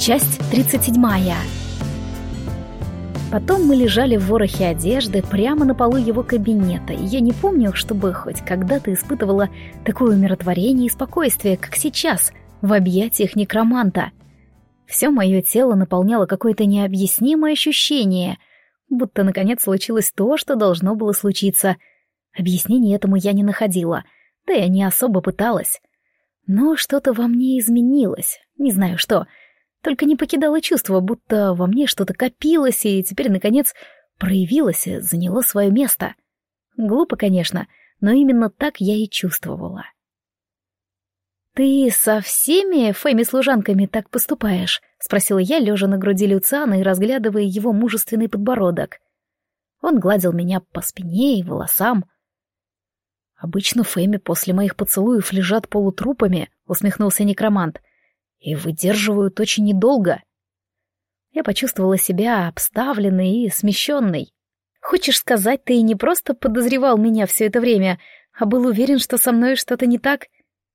Часть 37. Потом мы лежали в ворохе одежды прямо на полу его кабинета, и я не помню, чтобы хоть когда-то испытывала такое умиротворение и спокойствие, как сейчас, в объятиях некроманта. Все мое тело наполняло какое-то необъяснимое ощущение, будто наконец случилось то, что должно было случиться. Объяснения этому я не находила, да и не особо пыталась. Но что-то во мне изменилось, не знаю что — только не покидало чувство, будто во мне что-то копилось и теперь, наконец, проявилось и заняло свое место. Глупо, конечно, но именно так я и чувствовала. «Ты со всеми Фэми-служанками так поступаешь?» — спросила я, лежа на груди Люциана и разглядывая его мужественный подбородок. Он гладил меня по спине и волосам. «Обычно Фэми после моих поцелуев лежат полутрупами», — усмехнулся некромант и выдерживают очень недолго. Я почувствовала себя обставленной и смещенной. Хочешь сказать, ты не просто подозревал меня все это время, а был уверен, что со мной что-то не так?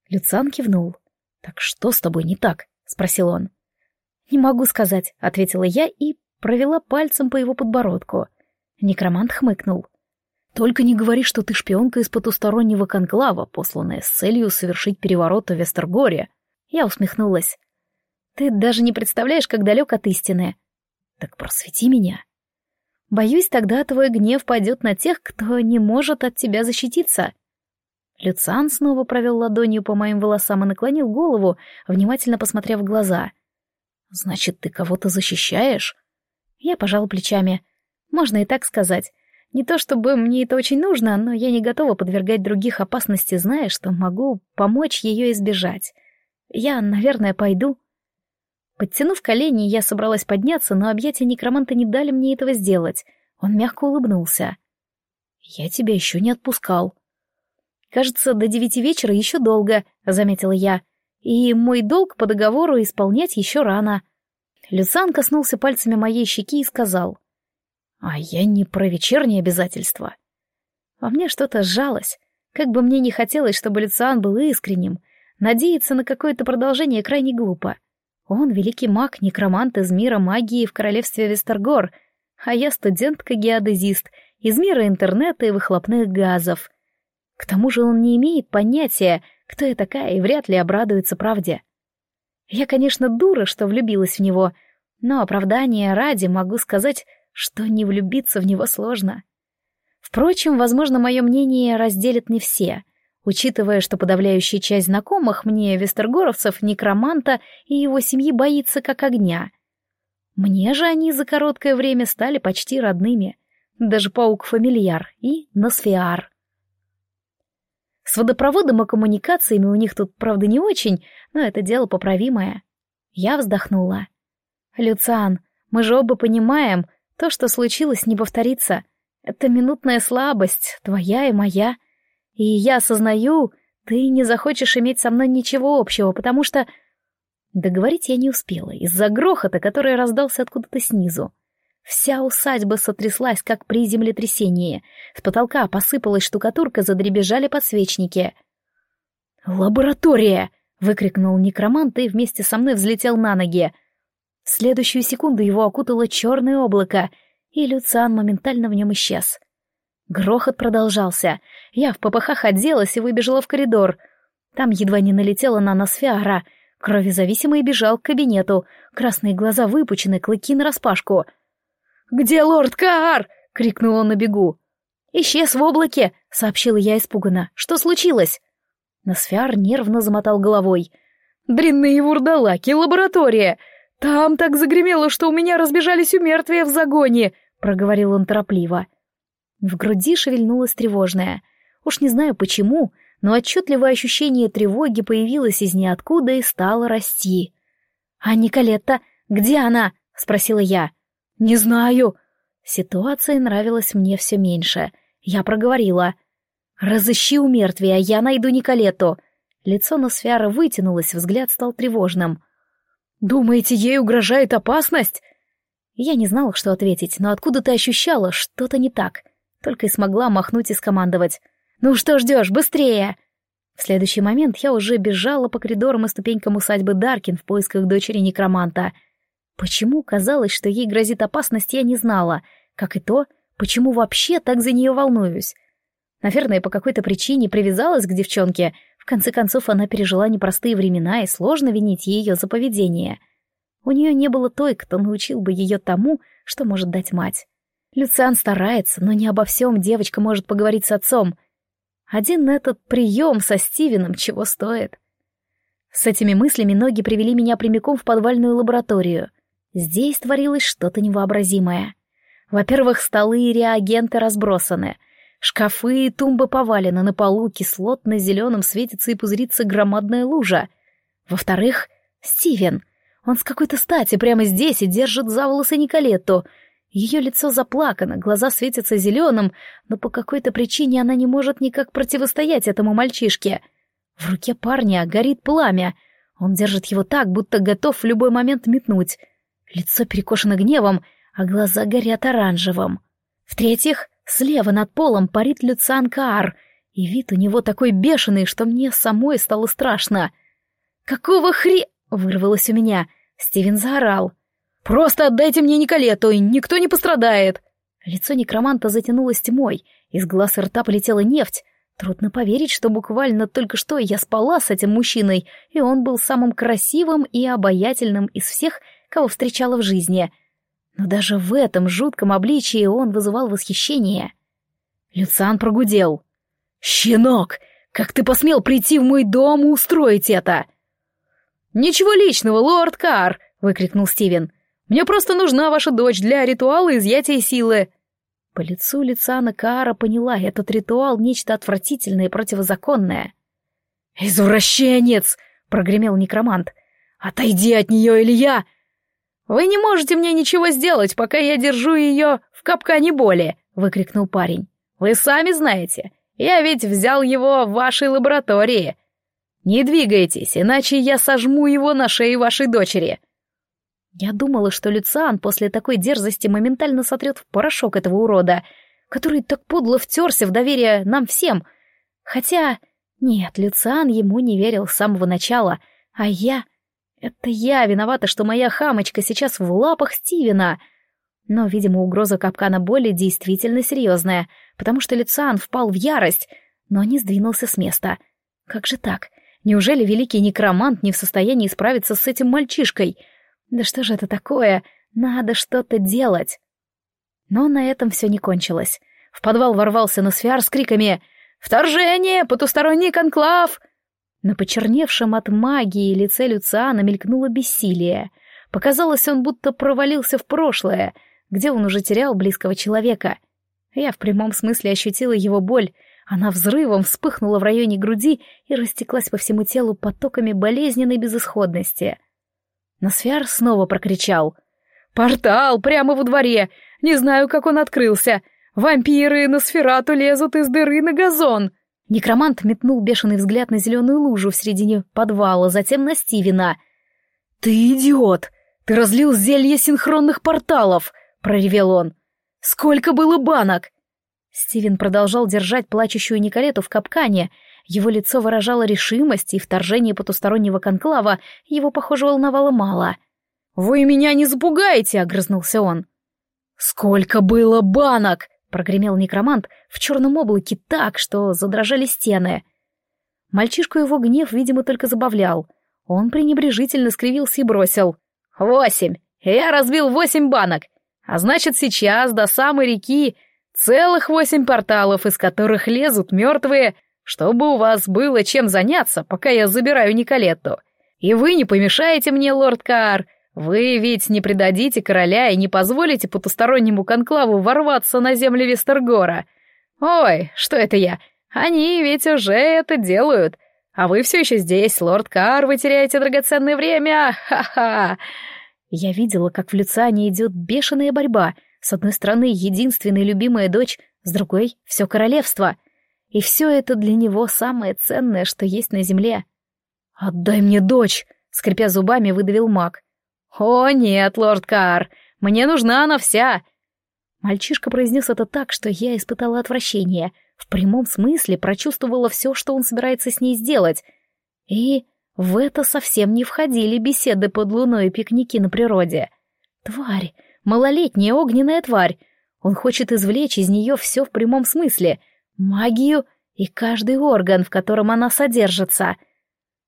Люцан кивнул. Так что с тобой не так? спросил он. Не могу сказать, ответила я и провела пальцем по его подбородку. Некромант хмыкнул. Только не говори, что ты шпионка из потустороннего конклава, посланная с целью совершить переворот в Вестергоре. Я усмехнулась. «Ты даже не представляешь, как далек от истины». «Так просвети меня». «Боюсь, тогда твой гнев пойдет на тех, кто не может от тебя защититься». Люциан снова провел ладонью по моим волосам и наклонил голову, внимательно посмотрев в глаза. «Значит, ты кого-то защищаешь?» Я пожал плечами. «Можно и так сказать. Не то чтобы мне это очень нужно, но я не готова подвергать других опасности, зная, что могу помочь ее избежать. Я, наверное, пойду. Подтянув колени, я собралась подняться, но объятия некроманта не дали мне этого сделать. Он мягко улыбнулся. «Я тебя еще не отпускал». «Кажется, до девяти вечера еще долго», — заметила я. «И мой долг по договору исполнять еще рано». Люсан коснулся пальцами моей щеки и сказал. «А я не про вечерние обязательства». Во мне что-то сжалось. Как бы мне не хотелось, чтобы Люциан был искренним, Надеяться на какое-то продолжение крайне глупо. Он великий маг, некромант из мира магии в королевстве Вестергор, а я студентка-геодезист из мира интернета и выхлопных газов. К тому же он не имеет понятия, кто я такая, и вряд ли обрадуется правде. Я, конечно, дура, что влюбилась в него, но оправдание ради могу сказать, что не влюбиться в него сложно. Впрочем, возможно, мое мнение разделят не все — учитывая, что подавляющая часть знакомых мне вестергоровцев, некроманта и его семьи боится как огня. Мне же они за короткое время стали почти родными, даже паук-фамильяр и Носфиар. С водопроводом и коммуникациями у них тут, правда, не очень, но это дело поправимое. Я вздохнула. «Люциан, мы же оба понимаем, то, что случилось, не повторится. Это минутная слабость, твоя и моя. И я осознаю, ты не захочешь иметь со мной ничего общего, потому что... Договорить я не успела, из-за грохота, который раздался откуда-то снизу. Вся усадьба сотряслась, как при землетрясении. С потолка посыпалась штукатурка, задребежали подсвечники. «Лаборатория!» — выкрикнул некромант и вместе со мной взлетел на ноги. В следующую секунду его окутало черное облако, и Люциан моментально в нем исчез. Грохот продолжался. Я в попыхах оделась и выбежала в коридор. Там едва не налетела на нас Фиара. Кровезависимый бежал к кабинету. Красные глаза выпучены, клыки нараспашку. «Где лорд Каар?» — крикнул он на бегу. «Исчез в облаке», — сообщила я испуганно. «Что случилось?» Носфиар нервно замотал головой. «Дрянные вурдалаки, лаборатория! Там так загремело, что у меня разбежались умертвия в загоне!» — проговорил он торопливо. В груди шевельнулось тревожное. Уж не знаю почему, но отчетливое ощущение тревоги появилось из ниоткуда и стало расти. «А Николетта, где она?» — спросила я. «Не знаю». Ситуация нравилась мне все меньше. Я проговорила. «Разыщи у мертвия, я найду Николетту». Лицо Носфиара вытянулось, взгляд стал тревожным. «Думаете, ей угрожает опасность?» Я не знала, что ответить, но откуда-то ощущала, что-то не так — только и смогла махнуть и скомандовать. «Ну что ждешь, быстрее!» В следующий момент я уже бежала по коридорам и ступенькам усадьбы Даркин в поисках дочери некроманта. Почему казалось, что ей грозит опасность, я не знала, как и то, почему вообще так за нее волнуюсь. Наверное, по какой-то причине привязалась к девчонке, в конце концов она пережила непростые времена, и сложно винить ее за поведение. У нее не было той, кто научил бы ее тому, что может дать мать. Люциан старается, но не обо всем девочка может поговорить с отцом. Один этот прием со Стивеном чего стоит. С этими мыслями ноги привели меня прямиком в подвальную лабораторию. Здесь творилось что-то невообразимое. Во-первых, столы и реагенты разбросаны. Шкафы и тумбы повалены, на полу кислотно-зеленым светится и пузырится громадная лужа. Во-вторых, Стивен. Он с какой-то стати прямо здесь и держит за волосы Николетту — ее лицо заплакано, глаза светятся зеленым, но по какой-то причине она не может никак противостоять этому мальчишке. В руке парня горит пламя. Он держит его так, будто готов в любой момент метнуть. Лицо перекошено гневом, а глаза горят оранжевым. В-третьих, слева над полом парит Люциан Каар, и вид у него такой бешеный, что мне самой стало страшно. «Какого хре...» — вырвалось у меня. Стивен заорал — «Просто отдайте мне Николету, и никто не пострадает!» Лицо некроманта затянулось тьмой, из глаз и рта полетела нефть. Трудно поверить, что буквально только что я спала с этим мужчиной, и он был самым красивым и обаятельным из всех, кого встречала в жизни. Но даже в этом жутком обличии он вызывал восхищение. Люциан прогудел. «Щенок, как ты посмел прийти в мой дом и устроить это?» «Ничего личного, лорд Кар!» — выкрикнул Стивен. Мне просто нужна ваша дочь для ритуала изъятия силы». По лицу лица Накаара поняла, этот ритуал — нечто отвратительное и противозаконное. «Извращенец!» — прогремел некромант. «Отойди от нее, или я...» «Вы не можете мне ничего сделать, пока я держу ее в капкане боли!» — выкрикнул парень. «Вы сами знаете, я ведь взял его в вашей лаборатории. Не двигайтесь, иначе я сожму его на шее вашей дочери. Я думала, что Люциан после такой дерзости моментально сотрет в порошок этого урода, который так подло втерся в доверие нам всем. Хотя... Нет, Люциан ему не верил с самого начала, а я... Это я виновата, что моя хамочка сейчас в лапах Стивена. Но, видимо, угроза капкана боли действительно серьезная, потому что Люциан впал в ярость, но не сдвинулся с места. Как же так? Неужели великий некромант не в состоянии справиться с этим мальчишкой — да что же это такое? Надо что-то делать. Но на этом все не кончилось. В подвал ворвался Носфиар с криками «Вторжение! Потусторонний конклав!» На почерневшем от магии лице Люциана мелькнуло бессилие. Показалось, он будто провалился в прошлое, где он уже терял близкого человека. Я в прямом смысле ощутила его боль. Она взрывом вспыхнула в районе груди и растеклась по всему телу потоками болезненной безысходности. Носфиар снова прокричал. «Портал прямо во дворе! Не знаю, как он открылся! Вампиры на сферату лезут из дыры на газон!» Некромант метнул бешеный взгляд на зеленую лужу в середине подвала, затем на Стивена. «Ты идиот! Ты разлил зелье синхронных порталов!» — проревел он. «Сколько было банок?» Стивен продолжал держать плачущую Николету в капкане, его лицо выражало решимость, и вторжение потустороннего конклава его, похоже, волновало мало. «Вы меня не запугаете!» — огрызнулся он. «Сколько было банок!» — прогремел некромант в черном облаке так, что задрожали стены. Мальчишку его гнев, видимо, только забавлял. Он пренебрежительно скривился и бросил. «Восемь! Я разбил восемь банок! А значит, сейчас до самой реки целых восемь порталов, из которых лезут мертвые чтобы у вас было чем заняться, пока я забираю Николетту. И вы не помешаете мне, лорд Каар. Вы ведь не предадите короля и не позволите потустороннему конклаву ворваться на земли Вестергора. Ой, что это я? Они ведь уже это делают. А вы все еще здесь, лорд Каар, вы теряете драгоценное время. Ха-ха. Я видела, как в Люциане идет бешеная борьба. С одной стороны, единственная любимая дочь, с другой — все королевство — и все это для него самое ценное, что есть на земле. «Отдай мне дочь!» — скрипя зубами, выдавил маг. «О, нет, лорд Кар, мне нужна она вся!» Мальчишка произнес это так, что я испытала отвращение, в прямом смысле прочувствовала все, что он собирается с ней сделать. И в это совсем не входили беседы под луной и пикники на природе. Тварь, малолетняя огненная тварь. Он хочет извлечь из нее все в прямом смысле. Магию и каждый орган, в котором она содержится.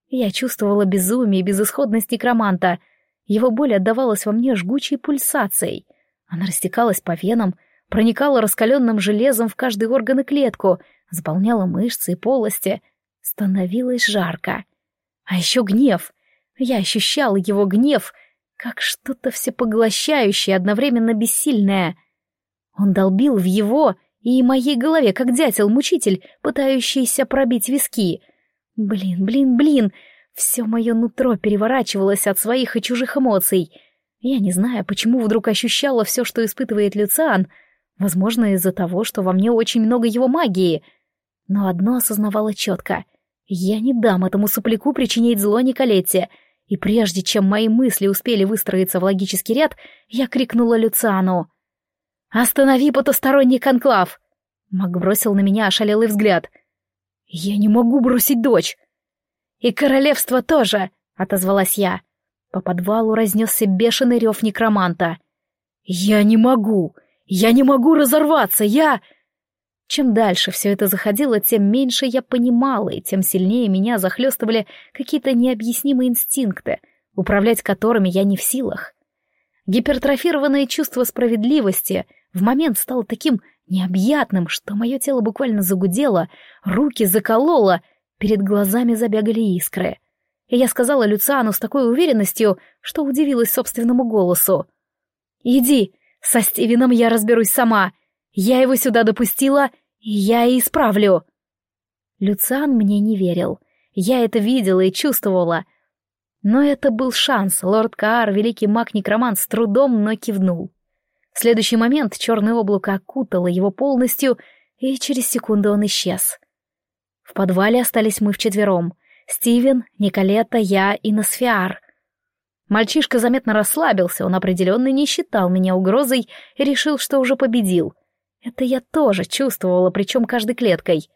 Я чувствовала безумие и безысходность некроманта. Его боль отдавалась во мне жгучей пульсацией. Она растекалась по венам, проникала раскаленным железом в каждый орган и клетку, заполняла мышцы и полости. Становилось жарко. А еще гнев. Я ощущала его гнев, как что-то всепоглощающее, одновременно бессильное. Он долбил в его и моей голове, как дятел-мучитель, пытающийся пробить виски. Блин, блин, блин, все мое нутро переворачивалось от своих и чужих эмоций. Я не знаю, почему вдруг ощущала все, что испытывает Люциан, возможно, из-за того, что во мне очень много его магии. Но одно осознавала четко — я не дам этому сопляку причинить зло Николетте, и прежде чем мои мысли успели выстроиться в логический ряд, я крикнула Люциану. «Останови потусторонний конклав!» Мак бросил на меня ошалелый взгляд. «Я не могу бросить дочь!» «И королевство тоже!» — отозвалась я. По подвалу разнесся бешеный рев некроманта. «Я не могу! Я не могу разорваться! Я...» Чем дальше все это заходило, тем меньше я понимала, и тем сильнее меня захлестывали какие-то необъяснимые инстинкты, управлять которыми я не в силах. Гипертрофированное чувство справедливости в момент стало таким необъятным, что мое тело буквально загудело, руки закололо, перед глазами забегали искры. И я сказала Люциану с такой уверенностью, что удивилась собственному голосу. «Иди, со Стивеном я разберусь сама. Я его сюда допустила, и я и исправлю. Люциан мне не верил. Я это видела и чувствовала. Но это был шанс. Лорд Каар, великий маг-некромант, с трудом, но кивнул. В следующий момент черное облако окутало его полностью, и через секунду он исчез. В подвале остались мы вчетвером. Стивен, Николета, я и Носфиар. Мальчишка заметно расслабился, он определенно не считал меня угрозой и решил, что уже победил — это я тоже чувствовала, причем каждой клеткой.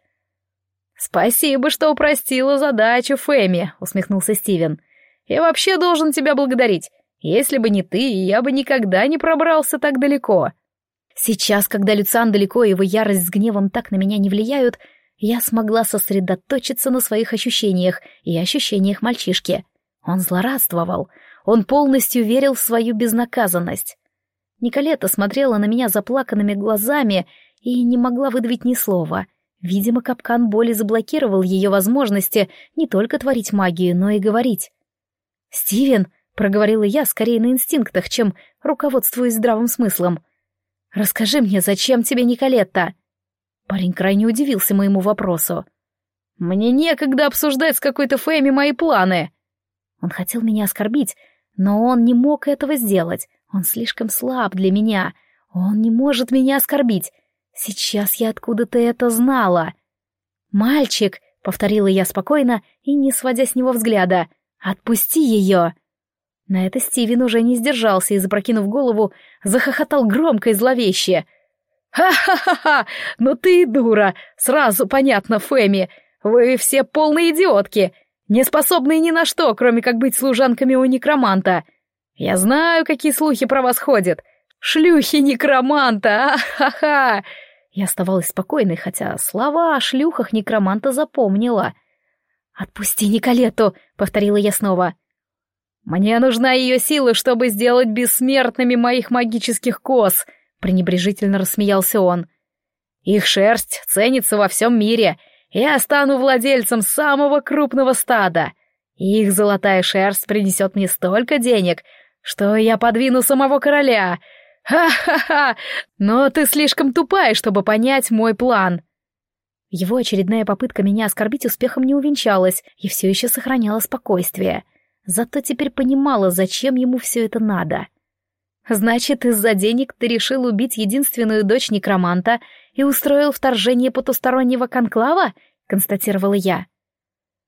«Спасибо, что упростила задачу, Фэми», — усмехнулся Стивен. «Я вообще должен тебя благодарить. Если бы не ты, я бы никогда не пробрался так далеко». Сейчас, когда Люциан далеко и его ярость с гневом так на меня не влияют, я смогла сосредоточиться на своих ощущениях и ощущениях мальчишки. Он злорадствовал, он полностью верил в свою безнаказанность. Николета смотрела на меня заплаканными глазами и не могла выдавить ни слова. Видимо, капкан боли заблокировал ее возможности не только творить магию, но и говорить. «Стивен», — проговорила я скорее на инстинктах, чем руководствуясь здравым смыслом, — «расскажи мне, зачем тебе Николетта?» Парень крайне удивился моему вопросу. «Мне некогда обсуждать с какой-то Фэми мои планы!» Он хотел меня оскорбить, но он не мог этого сделать. Он слишком слаб для меня. Он не может меня оскорбить. Сейчас я откуда-то это знала. «Мальчик», — повторила я спокойно и не сводя с него взгляда, — «отпусти ее». На это Стивен уже не сдержался и, запрокинув голову, захохотал громко и зловеще. «Ха-ха-ха! Ну ты и дура! Сразу понятно, Фэми! Вы все полные идиотки, не способные ни на что, кроме как быть служанками у некроманта. Я знаю, какие слухи про вас ходят. Шлюхи некроманта, а-ха-ха!» Я оставалась спокойной, хотя слова о шлюхах некроманта запомнила. «Отпусти Николету!» — повторила я снова. «Мне нужна ее сила, чтобы сделать бессмертными моих магических коз!» — пренебрежительно рассмеялся он. «Их шерсть ценится во всем мире. Я стану владельцем самого крупного стада. Их золотая шерсть принесет мне столько денег, что я подвину самого короля. Ха-ха-ха! Но ты слишком тупая, чтобы понять мой план. Его очередная попытка меня оскорбить успехом не увенчалась и все еще сохраняла спокойствие. Зато теперь понимала, зачем ему все это надо. Значит, из-за денег ты решил убить единственную дочь некроманта и устроил вторжение потустороннего конклава? констатировала я.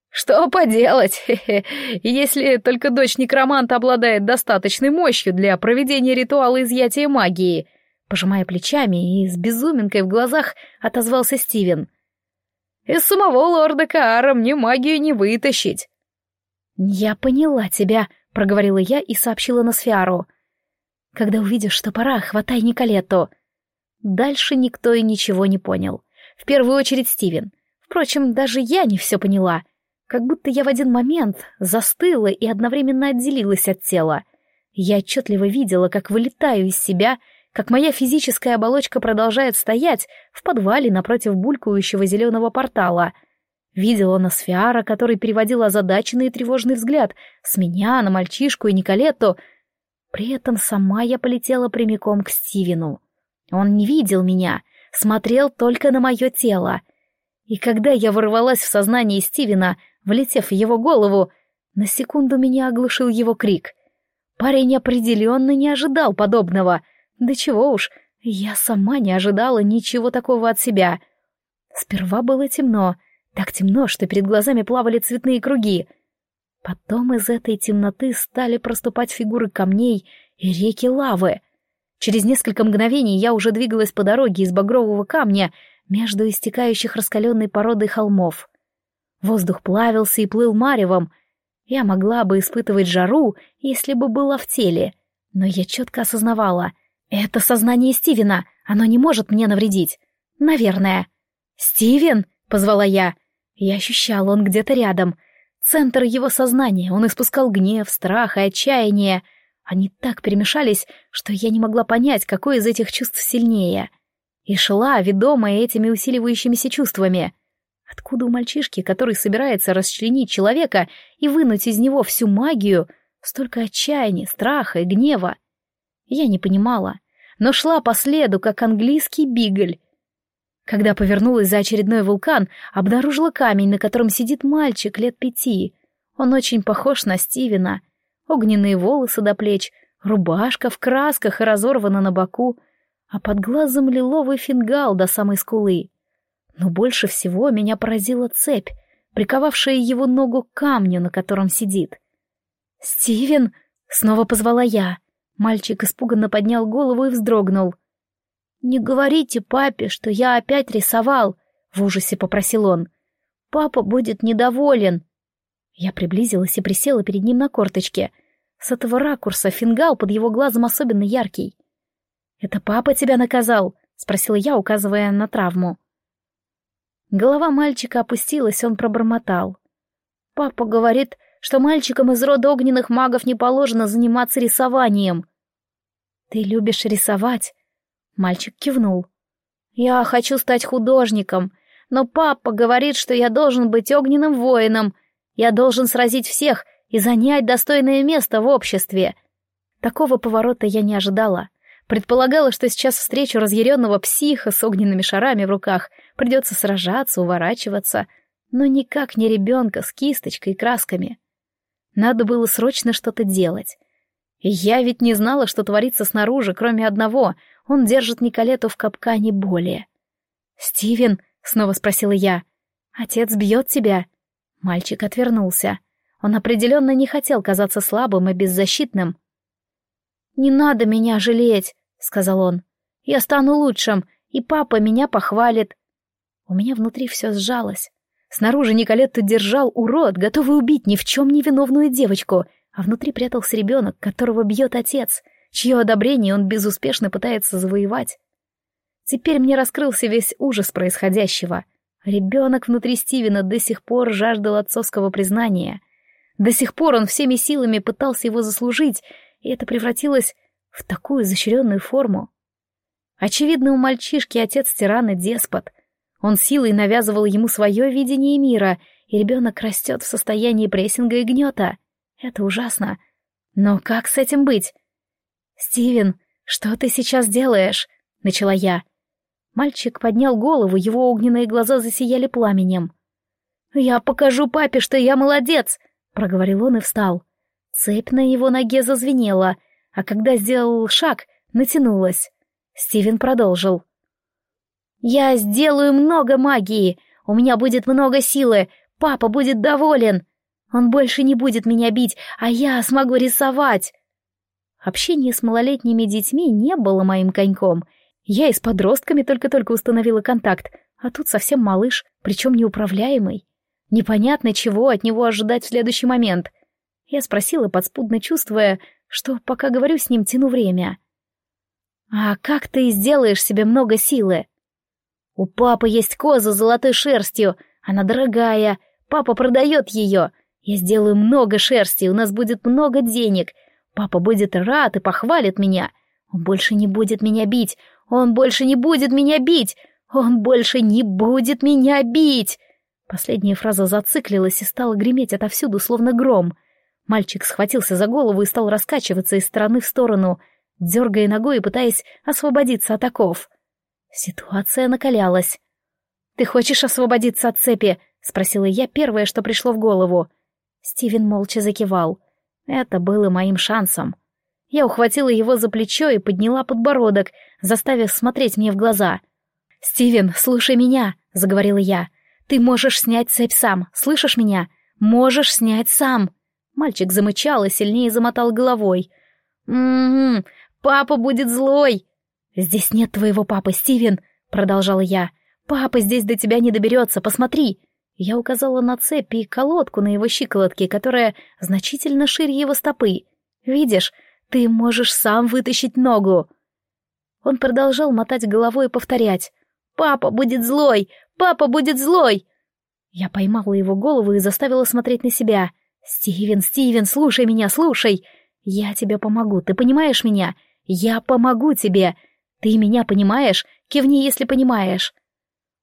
Что поделать, если только дочь некроманта обладает достаточной мощью для проведения ритуала изъятия магии. Пожимая плечами и с безуминкой в глазах отозвался Стивен. Из самого лорда Каара мне магию не вытащить. «Я поняла тебя», — проговорила я и сообщила на Сфиару. Когда увидишь, что пора, хватай Николетту». Дальше никто и ничего не понял. В первую очередь Стивен. Впрочем, даже я не все поняла. Как будто я в один момент застыла и одновременно отделилась от тела. Я отчетливо видела, как вылетаю из себя, как моя физическая оболочка продолжает стоять в подвале напротив булькающего зеленого портала. Видела Носфиара, который переводил озадаченный и тревожный взгляд с меня на мальчишку и Николетту. При этом сама я полетела прямиком к Стивену. Он не видел меня, смотрел только на мое тело. И когда я ворвалась в сознание Стивена, влетев в его голову, на секунду меня оглушил его крик. Парень определенно не ожидал подобного. Да чего уж, я сама не ожидала ничего такого от себя. Сперва было темно, так темно, что перед глазами плавали цветные круги. Потом из этой темноты стали проступать фигуры камней и реки лавы. Через несколько мгновений я уже двигалась по дороге из багрового камня между истекающих раскаленной породой холмов. Воздух плавился и плыл маревом. Я могла бы испытывать жару, если бы была в теле, но я четко осознавала — это сознание Стивена, оно не может мне навредить. Наверное. «Стивен!» — позвала я. Я ощущала, он где-то рядом. Центр его сознания, он испускал гнев, страх и отчаяние. Они так перемешались, что я не могла понять, какое из этих чувств сильнее. И шла, ведомая этими усиливающимися чувствами. Откуда у мальчишки, который собирается расчленить человека и вынуть из него всю магию, столько отчаяния, страха и гнева? Я не понимала, но шла по следу, как английский бигль. Когда повернулась за очередной вулкан, обнаружила камень, на котором сидит мальчик лет пяти. Он очень похож на Стивена. Огненные волосы до плеч, рубашка в красках и разорвана на боку, а под глазом лиловый фингал до самой скулы. Но больше всего меня поразила цепь, приковавшая его ногу к камню, на котором сидит. «Стивен!» — снова позвала я. Мальчик испуганно поднял голову и вздрогнул. «Не говорите папе, что я опять рисовал», — в ужасе попросил он. «Папа будет недоволен». Я приблизилась и присела перед ним на корточке. С этого ракурса фингал под его глазом особенно яркий. «Это папа тебя наказал?» — спросила я, указывая на травму. Голова мальчика опустилась, он пробормотал. «Папа говорит, что мальчикам из рода огненных магов не положено заниматься рисованием». «Ты любишь рисовать?» Мальчик кивнул. «Я хочу стать художником, но папа говорит, что я должен быть огненным воином. Я должен сразить всех и занять достойное место в обществе». Такого поворота я не ожидала. Предполагала, что сейчас встречу разъяренного психа с огненными шарами в руках, придется сражаться, уворачиваться, но никак не ребенка с кисточкой и красками. Надо было срочно что-то делать. Я ведь не знала, что творится снаружи, кроме одного — он держит Николету в капкане более. «Стивен?» — снова спросила я. «Отец бьет тебя?» Мальчик отвернулся. Он определенно не хотел казаться слабым и беззащитным. «Не надо меня жалеть», — сказал он. «Я стану лучшим, и папа меня похвалит». У меня внутри все сжалось. Снаружи Николетту держал урод, готовый убить ни в чем не виновную девочку, а внутри прятался ребенок, которого бьет отец, чье одобрение он безуспешно пытается завоевать. Теперь мне раскрылся весь ужас происходящего. Ребенок внутри Стивена до сих пор жаждал отцовского признания. До сих пор он всеми силами пытался его заслужить, и это превратилось в такую изощренную форму. Очевидно, у мальчишки отец тиран и деспот. Он силой навязывал ему свое видение мира, и ребенок растет в состоянии прессинга и гнета. Это ужасно. Но как с этим быть? «Стивен, что ты сейчас делаешь?» — начала я. Мальчик поднял голову, его огненные глаза засияли пламенем. «Я покажу папе, что я молодец!» — проговорил он и встал. Цепь на его ноге зазвенела, а когда сделал шаг, натянулась. Стивен продолжил. «Я сделаю много магии, у меня будет много силы, папа будет доволен. Он больше не будет меня бить, а я смогу рисовать. Общение с малолетними детьми не было моим коньком. Я и с подростками только-только установила контакт, а тут совсем малыш, причем неуправляемый. Непонятно, чего от него ожидать в следующий момент. Я спросила, подспудно чувствуя, что пока говорю с ним, тяну время — «А как ты сделаешь себе много силы?» «У папы есть коза с золотой шерстью, она дорогая, папа продает ее. Я сделаю много шерсти, у нас будет много денег. Папа будет рад и похвалит меня. Он больше не будет меня бить, он больше не будет меня бить, он больше не будет меня бить!» Последняя фраза зациклилась и стала греметь отовсюду, словно гром. Мальчик схватился за голову и стал раскачиваться из стороны в сторону, дергая ногой и пытаясь освободиться от оков. Ситуация накалялась. «Ты хочешь освободиться от цепи?» — спросила я первое, что пришло в голову. Стивен молча закивал. Это было моим шансом. Я ухватила его за плечо и подняла подбородок, заставив смотреть мне в глаза. «Стивен, слушай меня», — заговорила я. «Ты можешь снять цепь сам, слышишь меня? Можешь снять сам!» Мальчик замычал и сильнее замотал головой. «М-м-м, папа будет злой!» «Здесь нет твоего папы, Стивен!» — продолжала я. «Папа здесь до тебя не доберется, посмотри!» Я указала на цепь и колодку на его щиколотке, которая значительно шире его стопы. «Видишь, ты можешь сам вытащить ногу!» Он продолжал мотать головой и повторять. «Папа будет злой! Папа будет злой!» Я поймала его голову и заставила смотреть на себя. «Стивен, Стивен, слушай меня, слушай! Я тебе помогу, ты понимаешь меня? Я помогу тебе! Ты меня понимаешь? Кивни, если понимаешь!»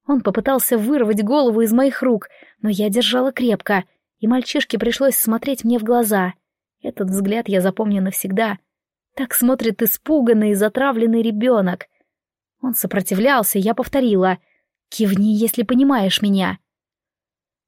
Он попытался вырвать голову из моих рук, но я держала крепко, и мальчишке пришлось смотреть мне в глаза. Этот взгляд я запомню навсегда. Так смотрит испуганный и затравленный ребенок. Он сопротивлялся, я повторила. «Кивни, если понимаешь меня».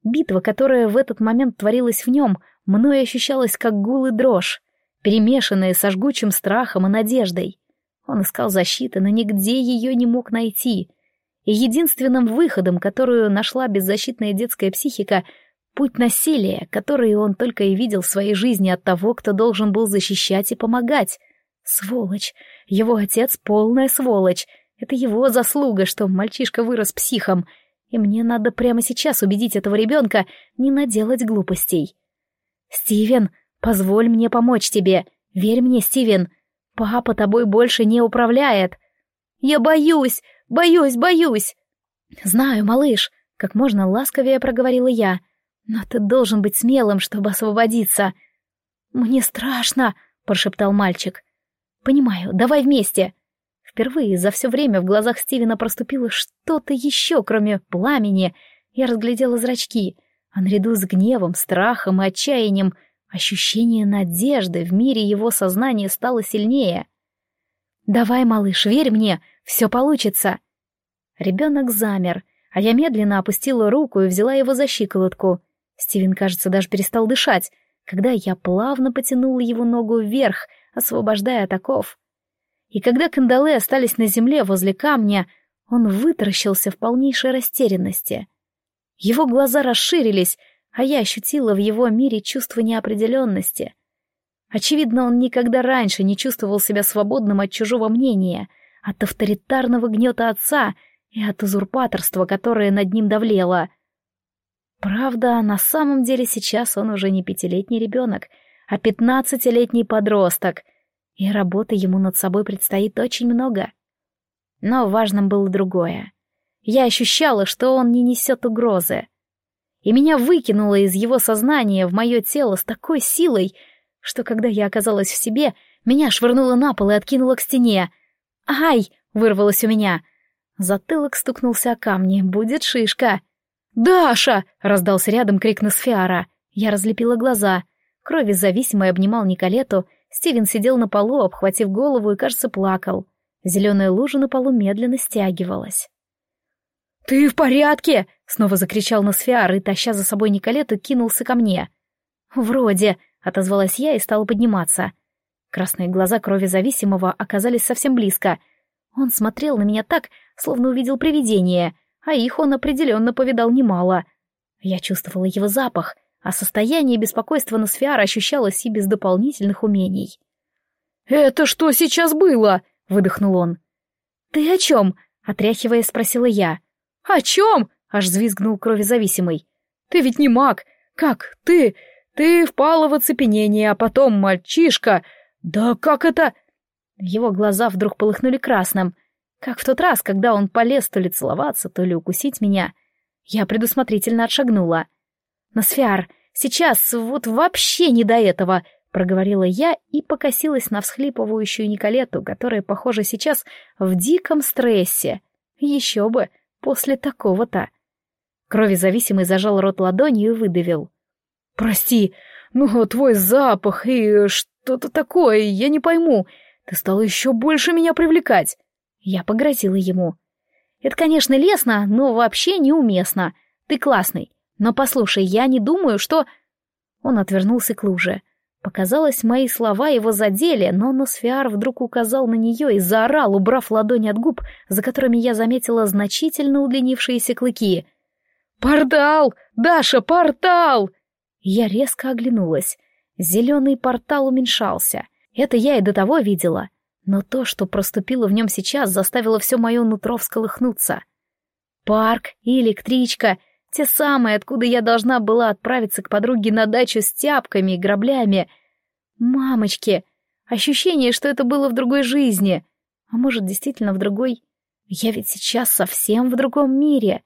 Битва, которая в этот момент творилась в нем, мной ощущалась как гул и дрожь, перемешанная со жгучим страхом и надеждой. Он искал защиты, но нигде ее не мог найти — и единственным выходом, которую нашла беззащитная детская психика, путь насилия, который он только и видел в своей жизни от того, кто должен был защищать и помогать. Сволочь! Его отец — полная сволочь. Это его заслуга, что мальчишка вырос психом, и мне надо прямо сейчас убедить этого ребенка не наделать глупостей. «Стивен, позволь мне помочь тебе. Верь мне, Стивен. Папа тобой больше не управляет». «Я боюсь! Боюсь, боюсь!» «Знаю, малыш», — как можно ласковее проговорила я. «Но ты должен быть смелым, чтобы освободиться». «Мне страшно», — прошептал мальчик. «Понимаю, давай вместе». Впервые за все время в глазах Стивена проступило что-то еще, кроме пламени. Я разглядела зрачки, а наряду с гневом, страхом и отчаянием ощущение надежды в мире его сознания стало сильнее. «Давай, малыш, верь мне, все получится!» Ребенок замер, а я медленно опустила руку и взяла его за щиколотку. Стивен, кажется, даже перестал дышать, когда я плавно потянула его ногу вверх, освобождая от оков. И когда кандалы остались на земле возле камня, он вытаращился в полнейшей растерянности. Его глаза расширились, а я ощутила в его мире чувство неопределенности. Очевидно, он никогда раньше не чувствовал себя свободным от чужого мнения — от авторитарного гнета отца и от узурпаторства, которое над ним давлело. Правда, на самом деле сейчас он уже не пятилетний ребенок, а пятнадцатилетний подросток, и работы ему над собой предстоит очень много. Но важным было другое. Я ощущала, что он не несет угрозы. И меня выкинуло из его сознания в мое тело с такой силой, что когда я оказалась в себе, меня швырнуло на пол и откинуло к стене — «Ай!» — вырвалось у меня. Затылок стукнулся о камни. «Будет шишка!» «Даша!» — раздался рядом крик Носфиара. Я разлепила глаза. Крови зависимой обнимал Николету. Стивен сидел на полу, обхватив голову и, кажется, плакал. Зеленая лужа на полу медленно стягивалась. «Ты в порядке?» — снова закричал Носфиар и, таща за собой Николету, кинулся ко мне. «Вроде», — отозвалась я и стала подниматься. Красные глаза крови зависимого оказались совсем близко. Он смотрел на меня так, словно увидел привидение, а их он определенно повидал немало. Я чувствовала его запах, а состояние беспокойства на сфиара ощущалось и без дополнительных умений. «Это что сейчас было?» — выдохнул он. «Ты о чем?» — отряхивая, спросила я. «О чем?» — аж взвизгнул кровезависимый. «Ты ведь не маг. Как? Ты... Ты впала в оцепенение, а потом мальчишка...» «Да как это?» Его глаза вдруг полыхнули красным, как в тот раз, когда он полез то ли целоваться, то ли укусить меня. Я предусмотрительно отшагнула. «Носфиар, сейчас вот вообще не до этого!» — проговорила я и покосилась на всхлипывающую Николету, которая, похоже, сейчас в диком стрессе. Еще бы, после такого-то. Крови зависимый зажал рот ладонью и выдавил. «Прости, ну твой запах и что-то такое, я не пойму. Ты стала еще больше меня привлекать. Я погрозила ему. Это, конечно, лестно, но вообще неуместно. Ты классный. Но послушай, я не думаю, что... Он отвернулся к луже. Показалось, мои слова его задели, но Носфиар вдруг указал на нее и заорал, убрав ладони от губ, за которыми я заметила значительно удлинившиеся клыки. «Портал! Даша, портал!» Я резко оглянулась. Зеленый портал уменьшался. Это я и до того видела. Но то, что проступило в нем сейчас, заставило все мое нутро всколыхнуться. Парк и электричка — те самые, откуда я должна была отправиться к подруге на дачу с тяпками и граблями. Мамочки! Ощущение, что это было в другой жизни. А может, действительно в другой... Я ведь сейчас совсем в другом мире.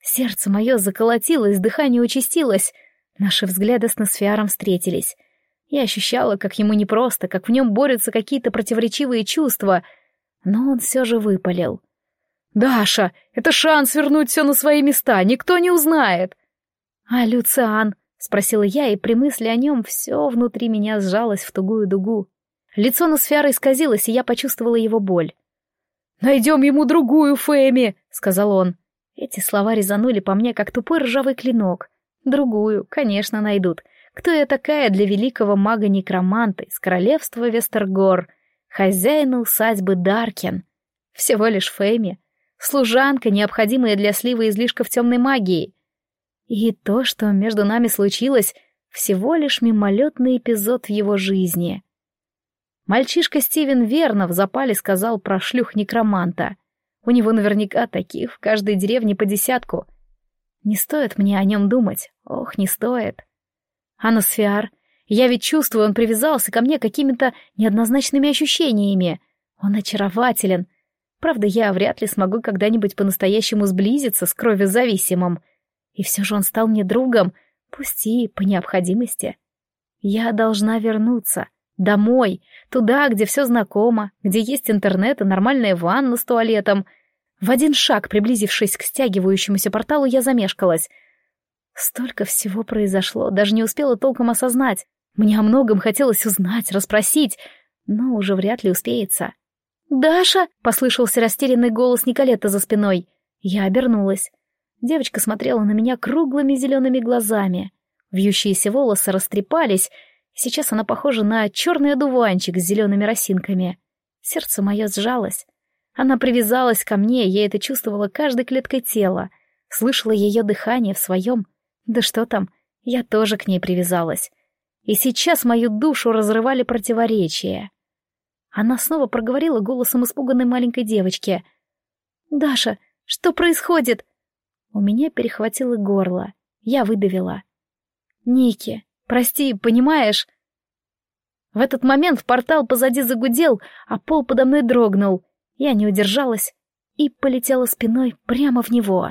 Сердце мое заколотилось, дыхание участилось. Наши взгляды с Носфиаром встретились — я ощущала, как ему непросто, как в нем борются какие-то противоречивые чувства, но он все же выпалил. «Даша, это шанс вернуть все на свои места, никто не узнает!» «А Люциан?» — спросила я, и при мысли о нем все внутри меня сжалось в тугую дугу. Лицо на сферы исказилось, и я почувствовала его боль. «Найдем ему другую Фэми!» — сказал он. Эти слова резанули по мне, как тупой ржавый клинок. Другую, конечно, найдут. Кто я такая для великого мага-некроманта из королевства Вестергор, хозяина усадьбы Даркин? Всего лишь Фэми, служанка, необходимая для слива излишков темной магии. И то, что между нами случилось, всего лишь мимолетный эпизод в его жизни. Мальчишка Стивен верно в запале сказал про шлюх некроманта. У него наверняка таких в каждой деревне по десятку. Не стоит мне о нем думать, ох, не стоит. Аносфиар. Я ведь чувствую, он привязался ко мне какими-то неоднозначными ощущениями. Он очарователен. Правда, я вряд ли смогу когда-нибудь по-настоящему сблизиться с кровезависимым. И все же он стал мне другом, пусть и по необходимости. Я должна вернуться. Домой. Туда, где все знакомо, где есть интернет и нормальная ванна с туалетом. В один шаг, приблизившись к стягивающемуся порталу, я замешкалась — Столько всего произошло, даже не успела толком осознать. Мне о многом хотелось узнать, расспросить, но уже вряд ли успеется. «Даша!» — послышался растерянный голос Николета за спиной. Я обернулась. Девочка смотрела на меня круглыми зелеными глазами. Вьющиеся волосы растрепались, сейчас она похожа на черный одуванчик с зелеными росинками. Сердце мое сжалось. Она привязалась ко мне, я это чувствовала каждой клеткой тела, слышала ее дыхание в своем да что там, я тоже к ней привязалась. И сейчас мою душу разрывали противоречия. Она снова проговорила голосом испуганной маленькой девочки. «Даша, что происходит?» У меня перехватило горло. Я выдавила. «Ники, прости, понимаешь?» В этот момент портал позади загудел, а пол подо мной дрогнул. Я не удержалась и полетела спиной прямо в него.